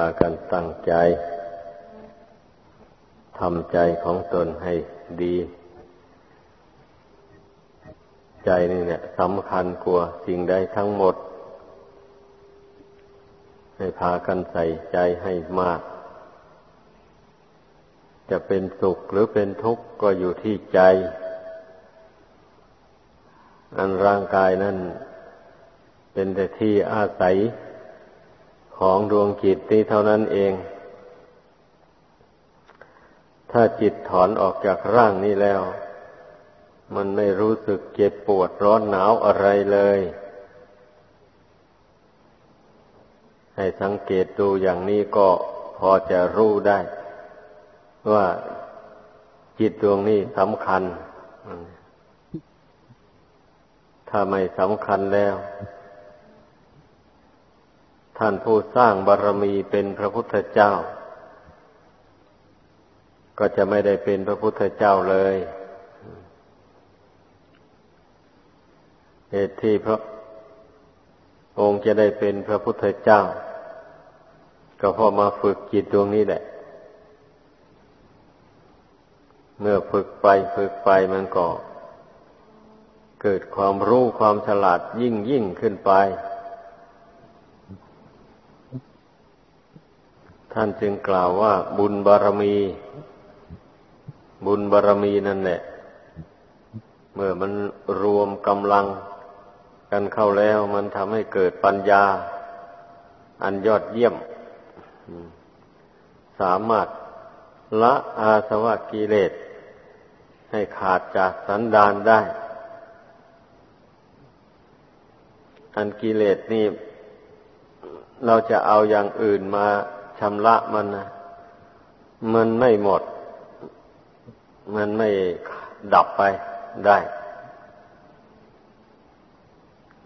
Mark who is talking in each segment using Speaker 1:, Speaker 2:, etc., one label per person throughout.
Speaker 1: ากันตั้งใจทำใจของตนให้ดี ใจนี่เนี่ยสำคัญกว่าสิ่งใดทั้งหมด ให้พากันใส่ใจให้มาก จะเป็นสุขหรือเป็นทุกข์ก็อยู่ที่ใจ อันร่างกายนั้นเป็นแต่ที่อาศัย ของดวงจิตนี้เท่านั้นเอง ถ้าจิตถอนออกจากร่างนี้แล้ว มันไม่รู้สึกเจ็บปวดร้อนหนาวอะไรเลย ให้สังเกตดูอย่างนี้ก็พอจะรู้ได้ ว่าจิตดวงนี้สำคัญ ถ้าไม่สำคัญแล้ว ท่านผู้สร้างบารรมีเป็นพระพุทธเจ้า ก็จะไม่ได้เป็นพระพุทธเจ้าเลยเหตุที่พระองค์จะได้เป็นพระพุทธเจ้า ก็เพราะมาฝึกจิตดวงนี้แหละ เมื่อฝึกไปฝึกไปมันก็เกิดความรู้ความฉลาดยิ่งยิ่งขึ้นไป ท่านจึงกล่าวว่าบุญบารมี บุญบารมีนั่นแหละ เมื่อมันรวมกำลังกันเข้าแล้วมันทำให้เกิดปัญญา อันยอดเยี่ยม สามารถละอาสวะกิเลส ให้ขาดจากสันดานได้ อันกิเลสนี่ เราจะเอาอย่างอื่นมา ชำระมันนะมันไม่หมด มันไม่ดับไปได้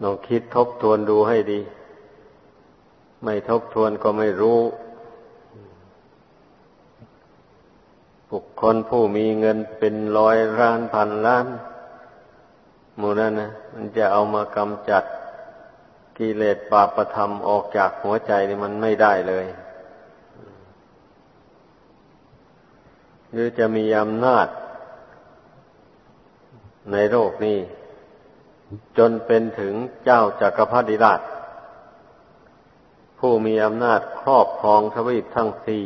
Speaker 1: ลองคิดทบทวนดูให้ดี ไม่ทบทวนก็ไม่รู้บุคคลผู้มีเงินเป็นร้อยล้านพันล้านมูนั้นนะมันจะเอามากำจัดกิเลสปาประธรรมออกจากหัวใจนี่มันไม่ได้เลย หรือจะมีอำนาจ ในโลกนี้ จนเป็นถึงเจ้าจากักรพรรดิราช ผู้มีอำนาจครอบครองทวีปทั้งสี่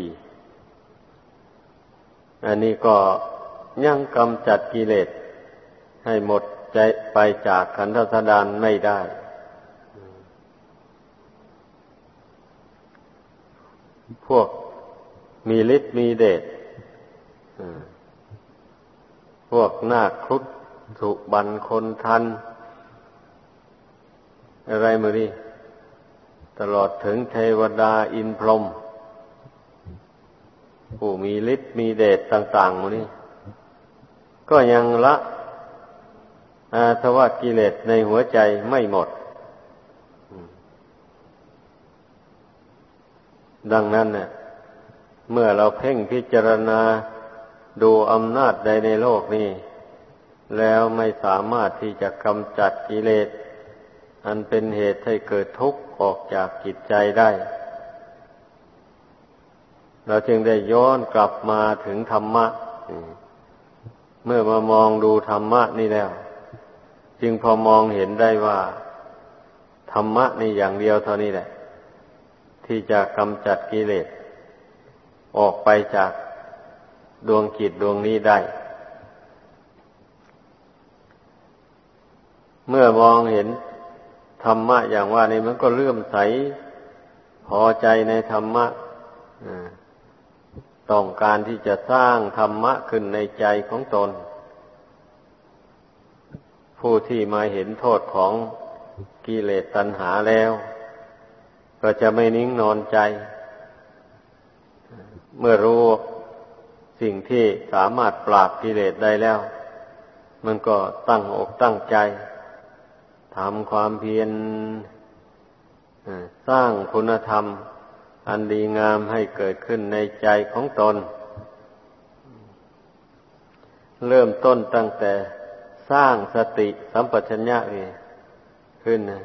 Speaker 1: อันนี้ก็ยังกำจัดกิเลสให้หมดใจไปจากขันธสดานไม่ได้ พวกมีฤทธิ์มีเดช พวกนาคครุฑสุบันคนทัน อะไรมือนี่ตลอดถึงเทวดาอินพรหมผู้มีฤทธิ์มีเดชต่างๆมือนี่ก็ยังละอาสวะกิเลสในหัวใจไม่หมด ดังนั้นเนี่ยเมื่อเราเพ่งพิจารณา ดูอำนาจใดในโลกนี้ แล้วไม่สามารถที่จะกำจัดกิเลส อันเป็นเหตุให้เกิดทุกข์ออกจากจิตใจได้ เราจึงได้ย้อนกลับมาถึงธรรมะ เมื่อมามองดูธรรมะนี่แล้ว จึงพอมองเห็นได้ว่า ธรรมะนี่อย่างเดียวเท่านี้แหละ ที่จะกำจัดกิเลส ออกไปจาก ดวงจิตดวงนี้ได้ เมื่อมองเห็นธรรมะอย่างว่านี้มันก็เลื่อมใส พอใจในธรรมะต้องการที่จะสร้างธรรมะขึ้นในใจของตน ผู้ที่มาเห็นโทษของกิเลสตัณหาแล้ว ก็จะไม่นิ่งนอนใจ เมื่อรู้ สิ่งที่สามารถปราบกิเลสได้แล้ว มันก็ตั้งอกตั้งใจทำความเพียรสร้างคุณธรรม อันดีงามให้เกิดขึ้นในใจของตน เริ่มต้นตั้งแต่สร้างสติสัมปชัญญะนี่ขึ้นนะ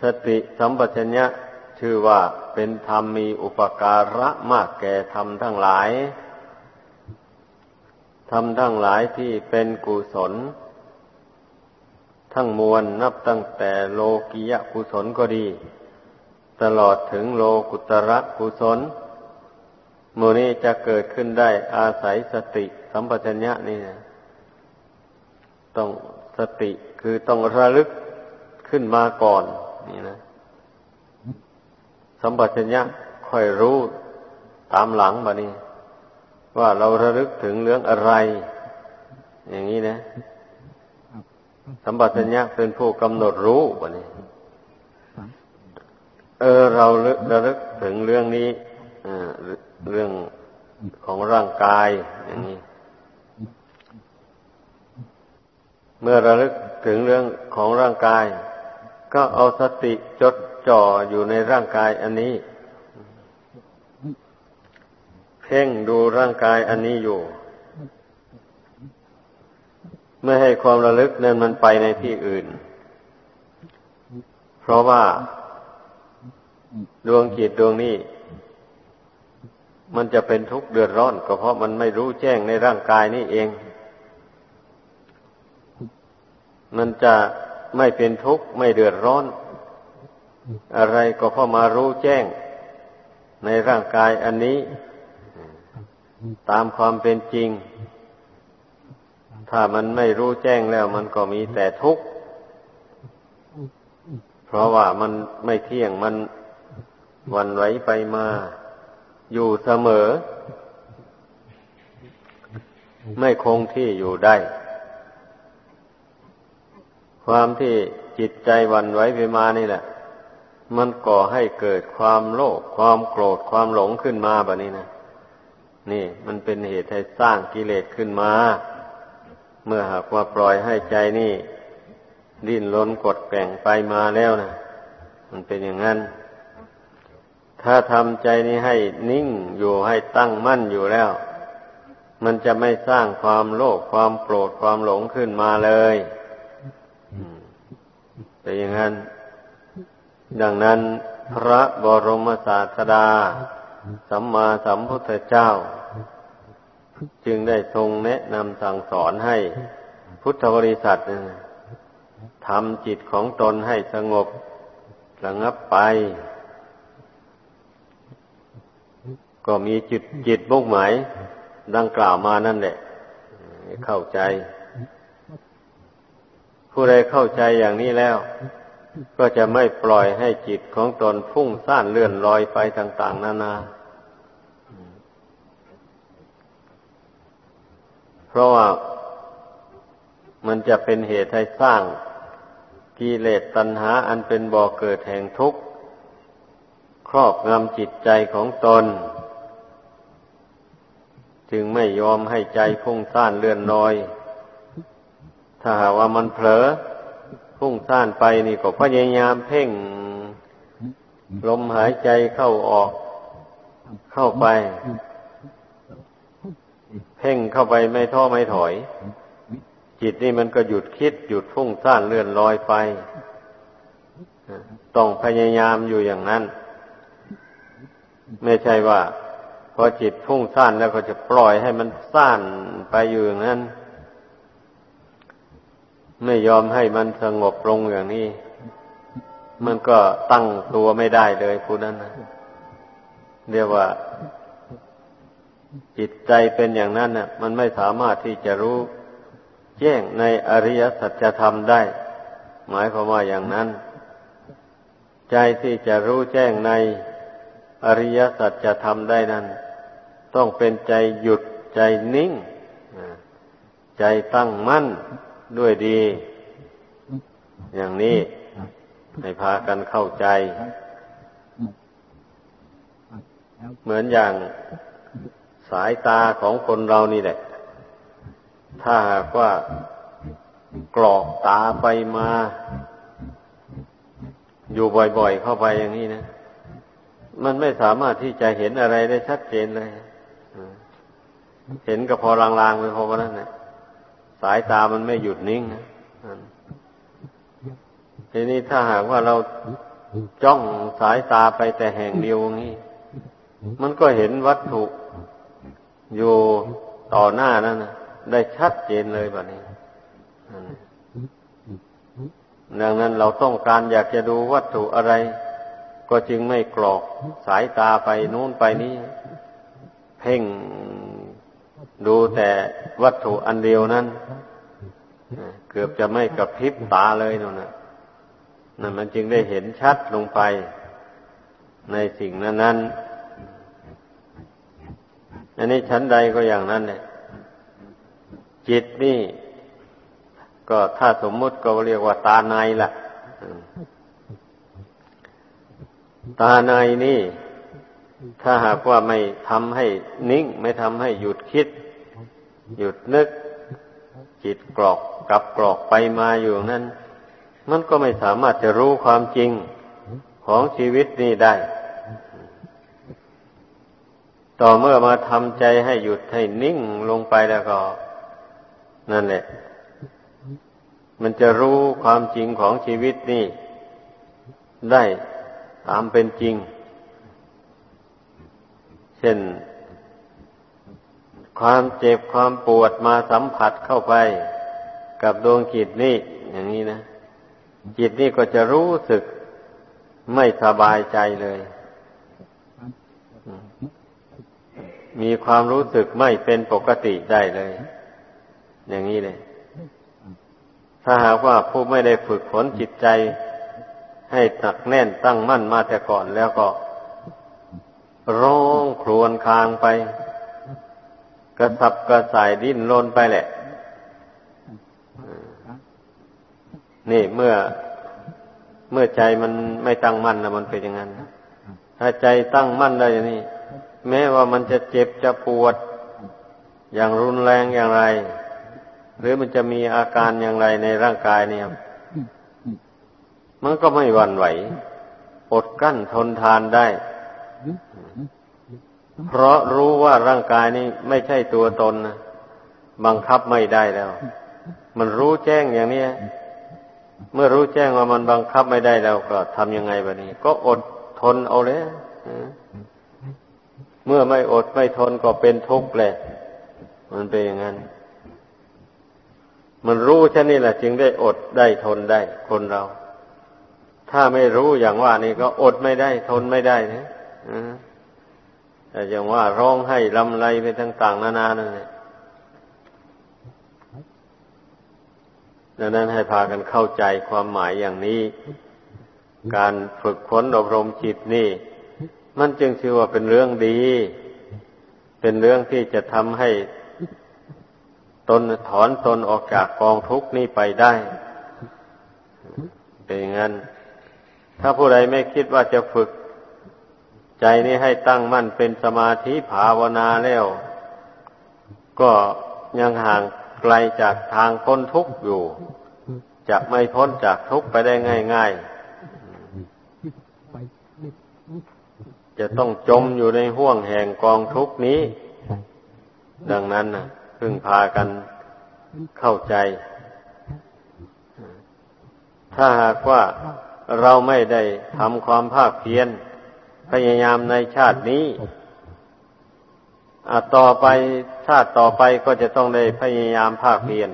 Speaker 1: สสติสัมปชัญญะชื่อว่า เป็นธรรมมีอุปการะมากแก่ธรรมทั้งหลาย ธรรมทั้งหลายที่เป็นกุศล ทั้งมวลนับตั้งแต่โลกิยะกุศลก็ดี ตลอดถึงโลกุตระกุศลมูนี้จะเกิดขึ้นได้อาศัยสติสัมปชัญญะนี่นะต้องสติคือต้องระลึกขึ้นมาก่อน นี่นะ สัมปชัญญะค่อยรู้ตามหลังบะนี้ว่าเราระลึกถึงเรื่องอะไร อย่างนี้นะสัมปชัญญะเป็นผู้กำหนดรู้บะนี้ เออเราระลึกถึงเรื่องนี้เรื่องของร่างกาย อย่างนี้ เมื่อระลึกถึงเรื่องของร่างกาย ก็เอาสติจดจ่ออยู่ในร่างกายอันนี้ เพ่งดูร่างกายอันนี้อยู่ ไม่ให้ความระลึกนั้นมันไปในที่อื่น เพราะว่าดวงจิตดวงนี้ มันจะเป็นทุกข์เดือดร้อน ก็เพราะมันไม่รู้แจ้งในร่างกายนี่เอง มันจะ ไม่เป็นทุกข์ไม่เดือดร้อน อะไรก็เพรามารู้แจ้ง ในร่างกายอันนี้ ตามความเป็นจริง ถ้ามันไม่รู้แจ้งแล้ว มันก็มีแต่ทุกข์เพราะว่ามันไม่เที่ยงมันวันไหวไปมา อยู่เสมอ ไม่คงที่อยู่ได้ ความที่จิตใจวันไหวไปมานี่แหละ มันก่อให้เกิดความโลภความโกรธความหลงขึ้นมาแบบนี้นะนี่มันเป็นเหตุให้สร้างกิเลสขึ้นมา เมื่อหากว่าปล่อยให้ใจนี่ ดิ้นรนกดแก่งไปมาแล้วนะมันเป็นอย่างนั้น ถ้าทำใจนี้ให้นิ่งอยู่ให้ตั้งมั่นอยู่แล้ว มันจะไม่สร้างความโลภความโกรธความหลงขึ้นมาเลย แต่อย่างนั้น ดังนั้นพระบรมศาสดา สัมมาสัมพุทธเจ้า จึงได้ทรงแนะนำสั่งสอนให้พุทธบริษัททำจิตของตนให้สงบระงับไป ก็มีจิตจิตมุ่งหมายดังกล่าวมานั่นแหละเข้าใจ ผู้ใดเข้าใจอย่างนี้แล้ว ก็จะไม่ปล่อยให้จิตของตนฟุ้งซ่านเลื่อนลอยไปต่าง ๆ นานา เพราะว่ามันจะเป็นเหตุให้สร้างกิเลสตัณหาอันเป็นบ่อเกิดแห่งทุกข์ ครอบงำจิตใจของตน จึงไม่ยอมให้ใจพุ่งซ่านเลื่อนลอย ถ้าหากว่ามันเผลอพุ่งซ่านไปนี่ก็พยายามเพ่งลมหายใจเข้าออก เข้าไป เพ่งเข้าไปไม่ท้อไม่ถอย จิตนี่มันก็หยุดคิด หยุดพุ่งซ่านเลื่อนลอยไป ต้องพยายามอยู่อย่างนั้น ไม่ใช่ว่า พอจิตพุ่งซ่านแล้วก็จะปล่อยให้มันซ่านไปอยู่อย่างนั้น ไม่ยอมให้มันสงบลงอย่างนี้ มันก็ตั้งตัวไม่ได้เลยผู้นั้นนะเรียกว่า จิตใจเป็นอย่างนั้นน่ะ มันไม่สามารถที่จะรู้แจ้งในอริยสัจธรรมได้ หมายความว่าอย่างนั้น ใจที่จะรู้แจ้งในอริยสัจธรรมได้นั้น ต้องเป็นใจหยุดใจนิ่ง ใจตั้งมั่น ด้วยดี อย่างนี้ให้พากันเข้าใจ เหมือนอย่างสายตาของคนเรานี่แหละ ถ้าหากว่ากรอกตาไปมา อยู่บ่อยๆเข้าไปอย่างนี้นะ มันไม่สามารถที่จะเห็นอะไรได้ชัดเจนเลย เห็นก็พอลางๆไปพอนั้นนะ สายตามันไม่หยุดนิ่งนะทีนี้ถ้าหากว่าเราจ้องสายตาไปแต่แห่งเดียวงี้ มันก็เห็นวัตถุอยู่ต่อหน้านั่นนะได้ชัดเจนเลยแบบนี้ดังนั้นเราต้องการอยากจะดูวัตถุอะไร ก็จึงไม่กรอกสายตาไปนู้นไปนี้ เพ่งดูแต่ วัตถุอันเดียวนั้นเกือบจะไม่กระพริบตาเลยนั่นนะนั่นมันจึงได้เห็นชัดลงไป ในสิ่งนั้นนั้นอันนี้ชั้นใดก็อย่างนั้นเนี่ยจิตนี่ ก็ถ้าสมมุติก็เรียกว่าตาในล่ะ ตาในนี่ ถ้าหากว่าไม่ทำให้นิ่ง ไม่ทำให้หยุดคิด หยุดนึกจิตกรอกกับกรอกไปมาอยู่นั้น มันก็ไม่สามารถจะรู้ความจริงของชีวิตนี้ได้ ต่อเมื่อมาทำใจให้หยุดให้นิ่งลงไปแล้วก็ นั่นแหละ มันจะรู้ความจริงของชีวิตนี่ได้ตามเป็นจริง เช่น ความเจ็บความปวดมาสัมผัสเข้าไป กับดวงจิตนี่อย่างนี้นะ จิตนี่ก็จะรู้สึกไม่สบายใจเลย มีความรู้สึกไม่เป็นปกติได้เลย อย่างนี้เลย ถ้าหากว่าผู้ไม่ได้ฝึกฝนจิตใจ ให้หนักแน่นตั้งมั่นมาแต่ก่อนแล้วก็ ร้องครวญคางไป กระสับกระส่ายดิ้นรนไปแหละ นี่เมื่อเมื่อใจมันไม่ตั้งมั่นนะมันเป็นอย่างนั้นถ้าใจตั้งมั่นได้อย่างนี้ แม้ว่ามันจะเจ็บจะปวด อย่างรุนแรงอย่างไร หรือมันจะมีอาการอย่างไรในร่างกายเนี่ย มันก็ไม่หวั่นไหว อดกั้นทนทานได้ เพราะรู้ว่าร่างกายนี้ไม่ใช่ตัวตนนะบังคับไม่ได้แล้ว มันรู้แจ้งอย่างนี้เมื่อรู้แจ้งว่ามันบังคับไม่ได้แล้วก็ทำยังไงบะนี้ ก็อดทนเอาเลยเมื่อไม่อดไม่ทนก็เป็นทุกข์เลยมันเป็นอย่างนั้น มันรู้แค่นี้แหละจึงได้อดได้ทนได้ คนเรา ถ้าไม่รู้อย่างว่านี่ก็อดไม่ได้ ทนไม่ได้นะ แต่อย่างว่าร้องให้ลำไรไปต่างๆนานานั่นแหละดังนั้นให้พากันเข้าใจความหมายอย่างนี้ การฝึกฝนอบรมจิตนี่ มันจึงชื่อว่าเป็นเรื่องดี เป็นเรื่องที่จะทำให้ตนถอนตนออกจากกองทุกข์นี้ไปได้ เป็นอย่างนั้น ถ้าผู้ใดไม่คิดว่าจะฝึก ใจนี้ให้ตั้งมั่นเป็นสมาธิภาวนาแล้ว ก็ยังห่างไกลจากทางพ้นทุกข์อยู่ จะไม่พ้นจากทุกข์ไปได้ง่าย ๆ จะต้องจมอยู่ในห่วงแห่งกองทุกข์นี้ ดังนั้นนะพึ่งพากันเข้าใจ ถ้าหากว่าเราไม่ได้ทำความภาคเพียร พยายามในชาตินี้ต่อไปชาติต่อไปก็จะต้องได้พยายามภาคเพียร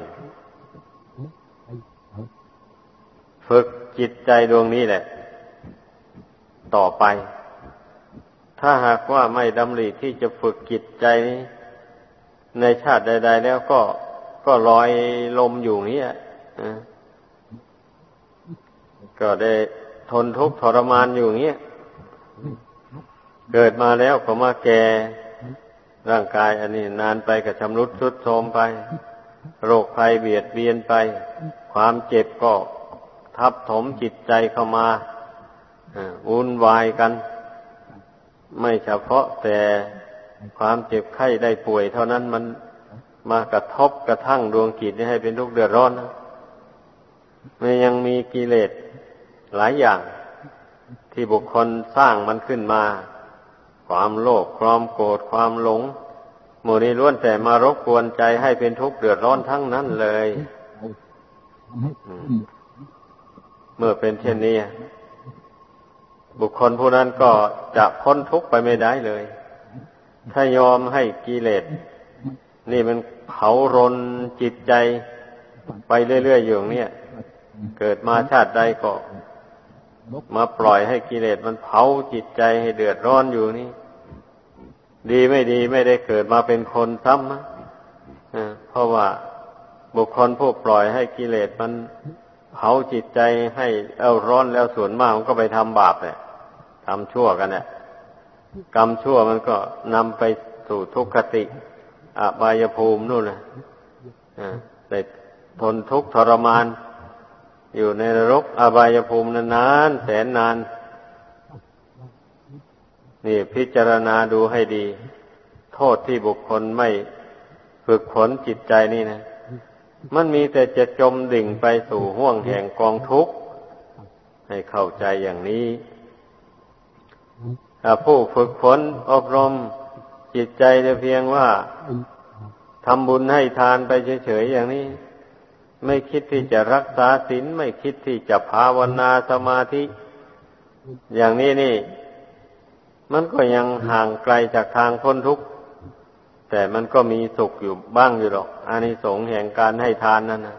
Speaker 1: ฝึกจิตใจดวงนี้แหละ ต่อไป ถ้าหากว่าไม่ดำริที่จะฝึกจิตใจนี้ ในชาติใด ๆ แล้วก็ก็ลอยลมอยู่นี้ก็ได้ทนทุกข์ทรมานอยู่อย่างนี้ เกิดมาแล้วก็มาแก่ร่างกายอันนี้นานไปก็ชำรุดทรุดโทรมไป โรคภัยเบียดเบียนไป ความเจ็บก็ทับถมจิตใจเข้ามาวุ่นวายกัน ไม่เฉพาะแต่ความเจ็บไข้ได้ป่วย เท่านั้นมันมากระทบกระทั่งดวงจิตให้เป็นทุกข์เดือดร้อนนะมันยังมีกิเลสหลายอย่างที่บุคคลสร้างมันขึ้นมา ความโลภความโกรธความหลงหมู่นี้ล้วนแต่มารบกวนใจให้เป็นทุกข์เดือดร้อนทั้งนั้นเลย เมื่อเป็นเช่นนี้ บุคคลผู้นั้นก็จะพ้นทุกข์ไปไม่ได้เลย ถ้ายอมให้กิเลส นี่มันเผารนจิตใจไปเรื่อยๆอยู่เนี่ย เกิดมาชาติใดก็มาปล่อยให้กิเลสมันเผาจิตใจให้เดือดร้อนอยู่นี่ ดีไม่ดีไม่ได้เกิดมาเป็นคนซ้ำนะเพราะว่าบุคคลผู้ปล่อยให้กิเลสมันเผาจิตใจให้เอาร้อนแล้วส่วนมากมันก็ไปทำบาปเนี่ยทำชั่วกันเนี่ยกรรมชั่วมันก็นำไปสู่ทุกขติอบายภูมินู่นนะแต่ทนทุกข์ทรมาน อยู่ในนรกอบายภูมินานแสนนานนี่ นี่พิจารณาดูให้ดี โทษที่บุคคลไม่ฝึกฝนจิตใจนี่นะ มันมีแต่จะจมดิ่งไปสู่ห่วงแห่งกองทุกข์ ให้เข้าใจอย่างนี้ถ้าผู้ฝึกฝนอบรมจิตใจแต่เพียงว่าทำบุญให้ทานไปเฉยๆอย่างนี้ ไม่คิดที่จะรักษาศีลไม่คิดที่จะภาวนาสมาธิ อย่างนี้นี่ มันก็ยังห่างไกลจากทางพ้นทุกข์แต่มันก็มีสุขอยู่บ้างอยู่หรอกอานิสงส์แห่งการให้ทานนั่นนะ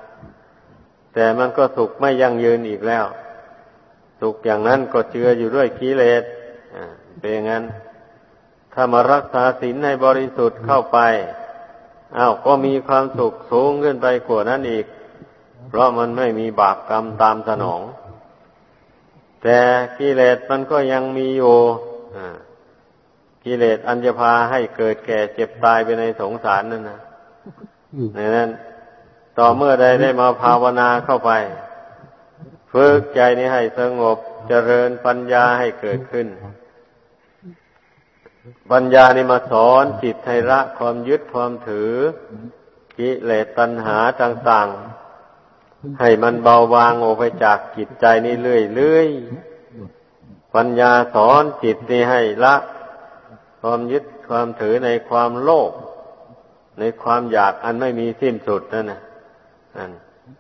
Speaker 1: แต่มันก็สุขไม่ยั่งยืนอีกแล้ว สุขอย่างนั้นก็เจืออยู่ด้วยกิเลสเป็นงนั้น ถ้ามารักษาศีลให้บริสุทธิ์เข้าไปอ้าวก็มีความสุขสูงขึ้นไปกว่านั้นอีก เพราะมันไม่มีบาปกรรมตามสนอง แต่กิเลสมันก็ยังมีอยู่ กิเลสอันจะพาให้เกิดแก่เจ็บตายไปในสงสารนั่นนะในนั้น ต่อเมื่อใดได้มาภาวนาเข้าไป ฝึกใจนี้ให้สงบเจริญปัญญาให้เกิดขึ้น ปัญญานี่มาสอนจิตให้ละความยึดความถือ กิเลสตัณหาต่าง ๆ ให้มันเบาบางออกไปจากจิตใจนี่เรื่อยๆ ปัญญาสอนจิตนี่ให้ละ ความยึดความถือในความโลภในความอยากอันไม่มีสิ้นสุดนั่นนะ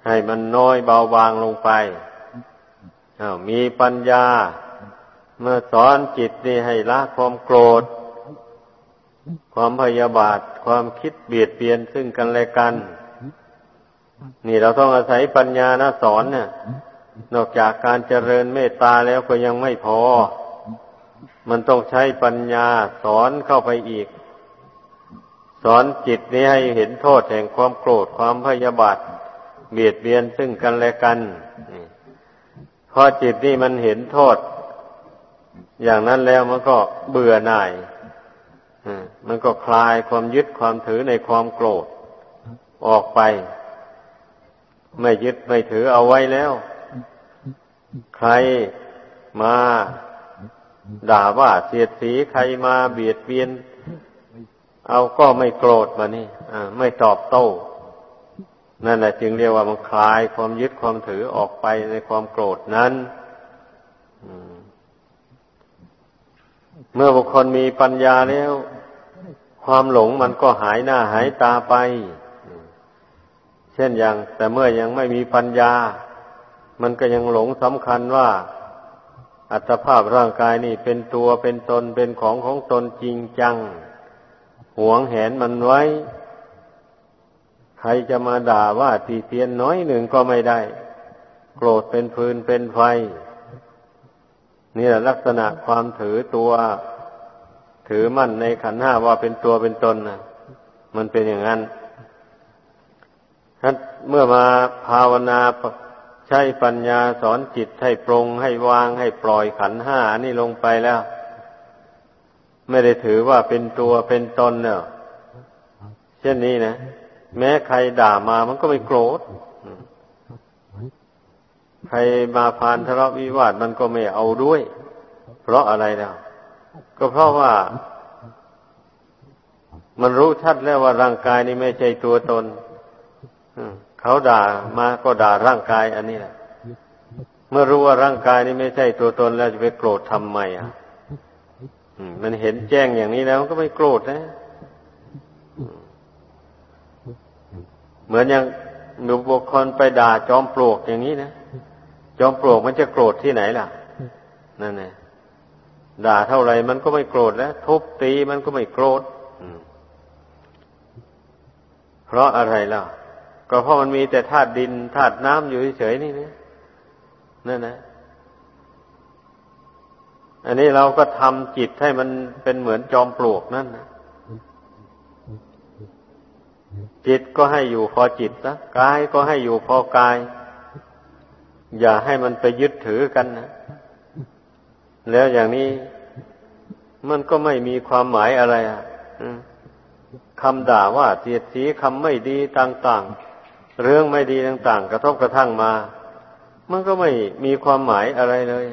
Speaker 1: ให้มันน้อยเบาบางลงไปมีปัญญา เมื่อสอนจิตนี่ให้ละความโกรธ ความพยาบาท ความคิดเบียดเบียนซึ่งกันและกัน นี่เราต้องอาศัยปัญญานะสอนเนี่ย นอกจากการเจริญเมตตาแล้วก็ยังไม่พอ มันต้องใช้ปัญญาสอนเข้าไปอีก สอนจิตนี้ให้เห็นโทษแห่งความโกรธความพยาบาทเบียดเบียนซึ่งกันและกันพอจิตนี่มันเห็นโทษ อย่างนั้นแล้วมันก็เบื่อหน่ายมันก็คลายความยึดความถือในความโกรธ ออกไป ไม่ยึดไม่ถือเอาไว้แล้ว ใครมาด่าว่าเสียดสีใครมาเบียดเบียน เอาก็ไม่โกรธมานี่ไม่ตอบโต้ นั่นแหละจึงเรียกว่ามันคลายความยึดความถือออกไปในความโกรธนั้นเมื่อบุคคลมีปัญญาแล้ว ความหลงมันก็หายหน้าหายตาไป เช่นอย่าง แต่เมื่อยังไม่มีปัญญา มันก็ยังหลงสำคัญว่า อัตภาพร่างกายนี่เป็นตัวเป็นตนเป็นของของตนจริงจัง หวงแหนมันไว้ ใครจะมาด่าว่าตีเตียนน้อยหนึ่งก็ไม่ได้ โกรธเป็นฟืนเป็นไฟนี่แหละลักษณะความถือตัว ถือมั่นในขันห้าว่าเป็นตัวเป็นตนนะมันเป็นอย่างนั้นเมื่อมาภาวนา ใช้ปัญญาสอนจิตให้ปรงให้วางให้ปล่อยขันห้านี่ลงไปแล้ว ไม่ได้ถือว่าเป็นตัวเป็นตนเนาะเช่นนี้นะแม้ใครด่ามามันก็ไม่โกรธใครมาพานทะเลาะวิวาทมันก็ไม่เอาด้วย เพราะอะไรแล้วก็เพราะว่ามันรู้ชัดแล้วว่าร่างกายนี้ไม่ใช่ตัวตน เขาด่ามาก็ด่าร่างกายอันนี้แหละเมื่อรู้ว่าร่างกายนี้ไม่ใช่ตัวตนแล้วจะไปโกรธทำไมอะมันเห็นแจ้งอย่างนี้แล้วก็ไม่โกรธนะ เหมือนอย่างหนูบุคคลไปด่าจอมปลวกอย่างนี้นะ จอมปลวกมันจะโกรธที่ไหนล่ะ นั่นไงด่าเท่าไรมันก็ไม่โกรธแล้วทุบตีมันก็ไม่โกรธเพราะอะไรล่ะ ก็เพราะมันมีแต่ธาตุดินธาตุน้ำอยู่เฉยๆนี่นะนั่นนะ อันนี้เราก็ทำจิตให้มันเป็นเหมือนจอมปลวกนั่นนะจิตก็ให้อยู่พอจิตนะกายก็ให้อยู่พอกาย อย่าให้มันไปยึดถือกันนะแล้วอย่างนี้มันก็ไม่มีความหมายอะไรอะคำด่าว่าเสียดสีคำไม่ดีต่าง ๆ เรื่องไม่ดีต่างๆ กระทบกระทั่งมา มันก็ไม่มีความหมายอะไรเลย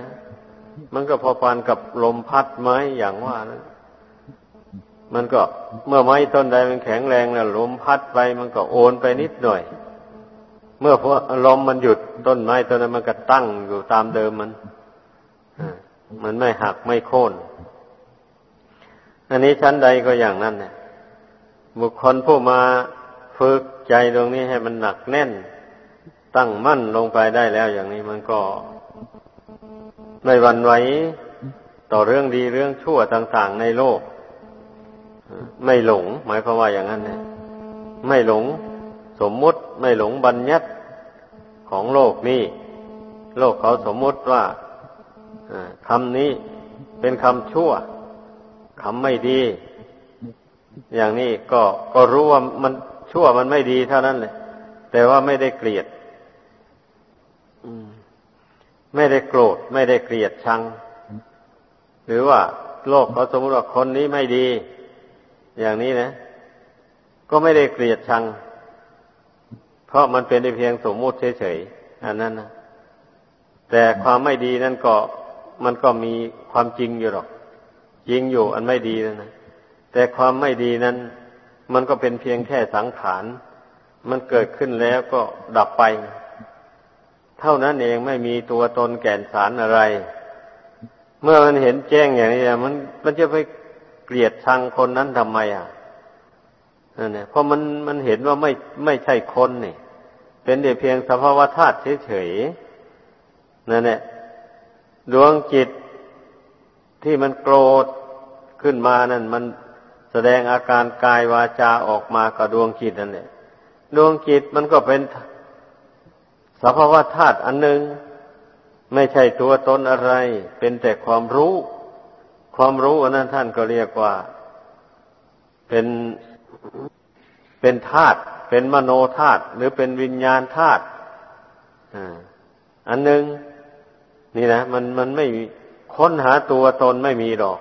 Speaker 1: มันก็พอปานกับลมพัดไม้อย่างว่านะมันก็เมื่อไม้ต้นใดมันแข็งแรงแล้วลมพัดไป มันก็โอนไปนิดหน่อย เมื่อพอลมมันหยุดต้นไม้ต้นนั้นมันก็ตั้งอยู่ตามเดิมมันมันไม่หักไม่โค่นอันนี้ชั้นใดก็อย่างนั้นเนี่ยบุคคลผู้มาฝึก ใจตรงนี้ให้มันหนักแน่น ตั้งมั่นลงไปได้แล้วอย่างนี้มันก็ไม่หวั่นไหวต่อเรื่องดีเรื่องชั่วต่างๆในโลก ไม่หลง หมายความว่าอย่างนั้นเนี่ยไม่หลงสมมุติไม่หลงบัญญัติของโลกนี้ โลกเขาสมมุติว่าคำนี้เป็นคำชั่วคำไม่ดี อย่างนี้ก็ก็รู้ว่ามัน ชั่วมันไม่ดีเท่านั้นเลยแต่ว่าไม่ได้เกลียดไม่ได้โกรธ ไม่ได้เกลียดชัง หรือว่าโลกเขาสมมติว่าคนนี้ไม่ดี อย่างนี้นะ ก็ไม่ได้เกลียดชัง เพราะมันเป็นเพียงสมมุติเฉยๆอันนั้นนะแต่ความไม่ดีนั่นก็มันก็มีความจริงอยู่หรอกจริงอยู่อันไม่ดีนะนะแต่ความไม่ดีนั้น มันก็เป็นเพียงแค่สังขาร มันเกิดขึ้นแล้วก็ดับไป เท่านั้นเองไม่มีตัวตนแก่นสารอะไร เมื่อมันเห็นแจ้งอย่างนี้มันมันจะไปเกลียดชังคนนั้นทำไมอะนั่นเนี่ยเพราะมันมันเห็นว่าไม่ไม่ใช่คนนี่ เป็นแต่เพียงสภาวะธาตุเฉยๆนั่นแหละดวงจิตที่มันโกรธขึ้นมานั่นมัน แสดงอาการกายวาจาออกมากับดวงจิตนั่นแหละดวงจิตมันก็เป็นสภาวะธาตุอันหนึ่งไม่ใช่ตัวตนอะไร เป็นแต่ความรู้ ความรู้อันนั้นท่านก็เรียกว่า เป็นเป็นธาตุเป็นมโนธาตุหรือเป็นวิญญาณธาตุอันหนึ่งนี่นะมันมันไม่ค้นหาตัวตนไม่มีหรอก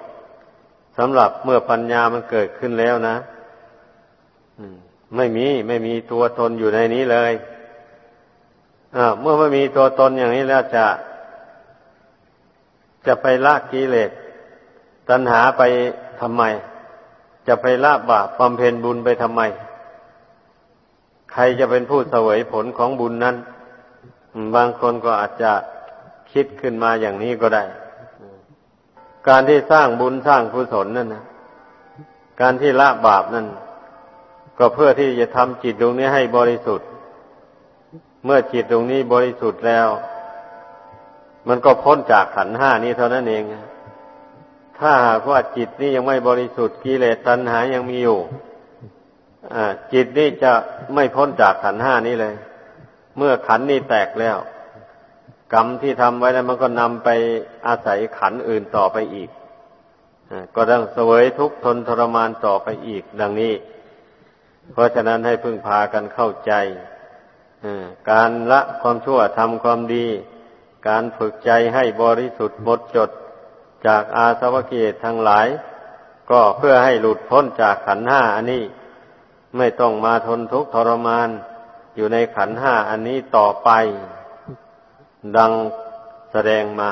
Speaker 1: สำหรับเมื่อปัญญามันเกิดขึ้นแล้วนะไม่มีไม่มีตัวตนอยู่ในนี้เลยเมื่อไม่มีตัวตนอย่างนี้แล้วจะ จะไปละกิเลสตัณหาไปทำไม จะไปละบาปบำเพ็ญบุญไปทำไม ใครจะเป็นผู้เสวยผลของบุญนั้น บางคนก็อาจจะคิดขึ้นมาอย่างนี้ก็ได้ การที่สร้างบุญสร้างกุศลนั่นนะการที่ละบาปนั่น ก็เพื่อที่จะทำจิตตรงนี้ให้บริสุทธิ์ เมื่อจิตตรงนี้บริสุทธิ์แล้ว มันก็พ้นจากขันห้านี้เท่านั้นเอง ถ้าหากว่าจิตนี้ยังไม่บริสุทธิ์กิเลสตัณหายังมีอยู่จิตนี้จะไม่พ้นจากขันห้านี้เลย เมื่อขันนี้แตกแล้ว กรรมที่ทำไว้นั้นมันก็นำไปอาศัยขันอื่นต่อไปอีกก็ต้องเสวยทุกข์ทนทรมานต่อไปอีก ดังนี้ เพราะฉะนั้นให้พึ่งพากันเข้าใจการละความชั่วทำความดี การฝึกใจให้บริสุทธิ์หมดจดจากอาสวะกิเลสทั้งหลาย ก็เพื่อให้หลุดพ้นจากขันห้าอันนี้ ไม่ต้องมาทนทุกข์ทรมานอยู่ในขันห้าอันนี้ต่อไป ดังแสดงมา